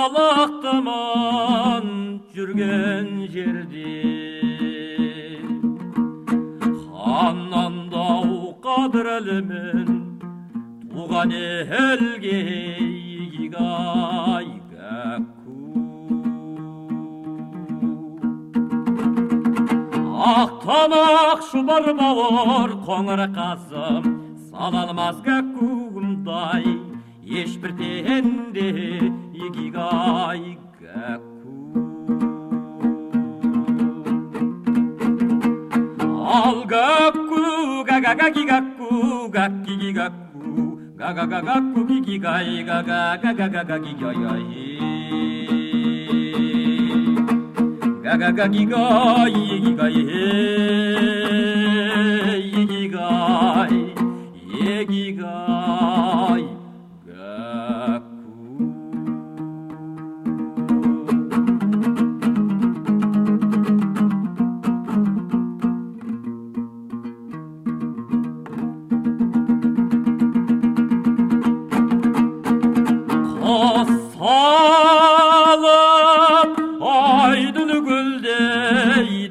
қалақтаман жүрген жерде ханнандау қадірлі мен туған елге игай гәкку ақтамақ шұбар бауыр қоңыр қасым салалмас кәккуымдай ешбір теңде 가꾸 가가가기 가꾸 가끼기 가꾸 가가가가꾸 기기가이 가가가가가기겨여이 가가가기가이 기가이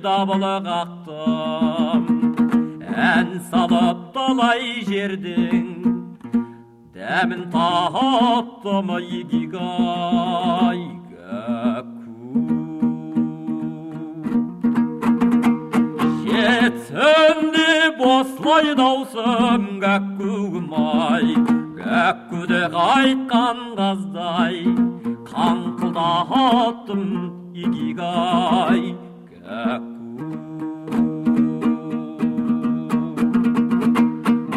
табыла қақтым ән салып талай жердің дәмін таттым игигай жетсін деп осылай даусым гәккуім ай Ökküdek kazday Kankıldattım igigay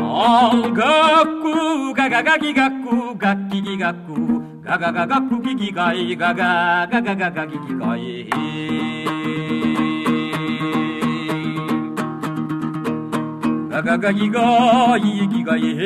Al gakku gagagagi gakku gakkigi gakku gagagagakku gigi gay gagagagagagi gay がががぎがいがいへ